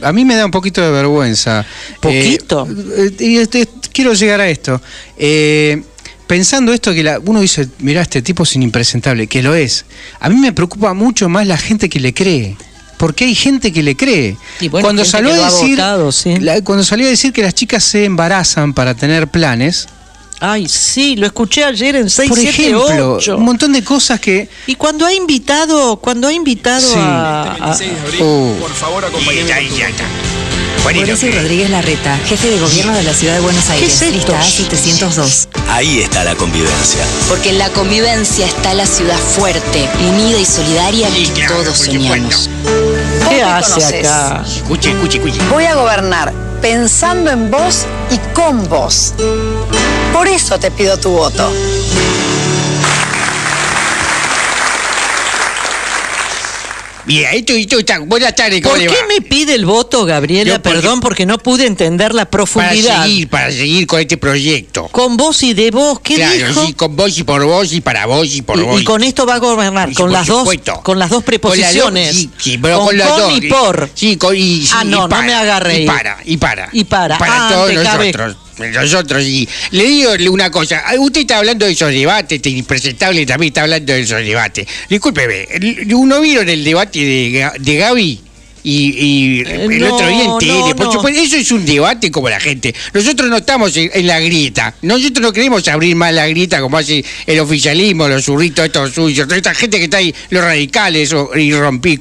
A mí me da un poquito de vergüenza. ¿Poquito? Eh, y este, quiero llegar a esto. Eh, pensando esto que la- uno dice, mira, este tipo es impresentable, que lo es. A mí me preocupa mucho más la gente que le cree. Porque hay gente que le cree. Y bueno, cuando salió a decir, votado, sí. la- cuando salió a decir que las chicas se embarazan para tener planes, Ay, sí, lo escuché ayer en por 678. ejemplo, un montón de cosas que Y cuando ha invitado, cuando ha invitado Sí. a, a- 26 de abril, Oh. por favor, acompáñenme. Mauricio Rodríguez Larreta, jefe de gobierno de la ciudad de Buenos Aires, es lista A702. Ahí está la convivencia. Porque en la convivencia está la ciudad fuerte, unida y solidaria que todos soñamos. ¿Qué hace conoces. acá? Escuche, escuche, escuche. Voy a gobernar pensando en vos y con vos. Por eso te pido tu voto. Bien, está. Buenas tardes, ¿cómo ¿Por qué va? me pide el voto, Gabriela? Yo, porque- Perdón, porque no pude entender la Para profundidad. seguir, para seguir con este proyecto. Con vos y de vos, ¿qué claro, dijo? sí, con vos y por vos y para vos y por Y- vos. y, con esto va a gobernar, Sí, con las dos, con las dos preposiciones. Sí, sí, pero con, con, las con dos. y por. Sí, con y Ah, no, y no para, me haga reír. Y para, y para. Y para. Para Ah, todos te cabe- nosotros. Y le digo una cosa, ah, usted está hablando de esos debates, este impresentable también está hablando de esos debates. Discúlpeme, ¿uno vieron el debate de, de Gaby? Y, y Eh, el no, otro día en tele, no, por no. supuesto, eso es un debate como la gente. Nosotros no estamos en, en la grieta. Nosotros no queremos abrir más la grieta como hace el oficialismo, los zurritos estos suyos, toda esta gente que está ahí, los radicales o irrompi,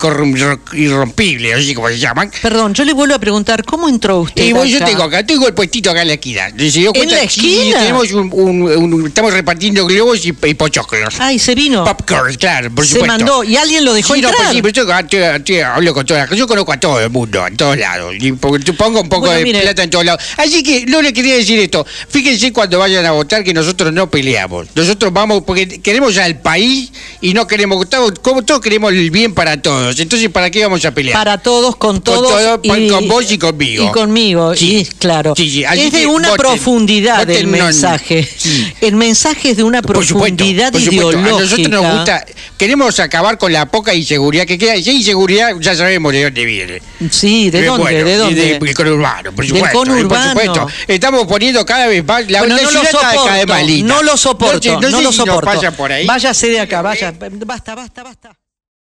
irrompibles, así como se llaman. Perdón, yo le vuelvo a preguntar, ¿cómo entró usted? Y yo acá? tengo acá, tengo el puestito acá en la esquina. ¿Se dio cuenta? la Sí, esquina? tenemos un, un- un- estamos repartiendo globos y, y pochoclos. Ay, se vino. Popcorn, claro, por se supuesto. mandó y alguien lo dejó Sí, no, entrar. pues sí, pero yo, yo- yo hablo con todas las- Yo conozco a todo el mundo, en todos lados. Y pongo un poco Bueno, de mire. plata en todos lados. Así que no le quería decir esto. Fíjense cuando vayan a votar que nosotros no peleamos. Nosotros vamos porque queremos al país y no queremos. Como todos queremos el bien para todos. Entonces, ¿para qué vamos a pelear? Para todos, con todos. todo, con- con vos y conmigo. Y conmigo, Sí. y claro. Sí, sí, así Es de una voten. profundidad Voten el no. mensaje. Sí. El mensaje es de una Por supuesto, profundidad supuesto. A nosotros nos gusta, queremos acabar con la poca inseguridad que queda. Si hay inseguridad, ya sabemos de dónde viene. Sí, ¿de Eh, dónde? bueno, ¿De dónde? Del conurbano, por Del supuesto. y conurbano. Por supuesto. Estamos poniendo cada vez más. La, Bueno, no lo está cada vez soporto, más no lo soporto, no, sé lo si soporto. pasa por ahí. Váyase de acá, vaya. Basta, basta, basta.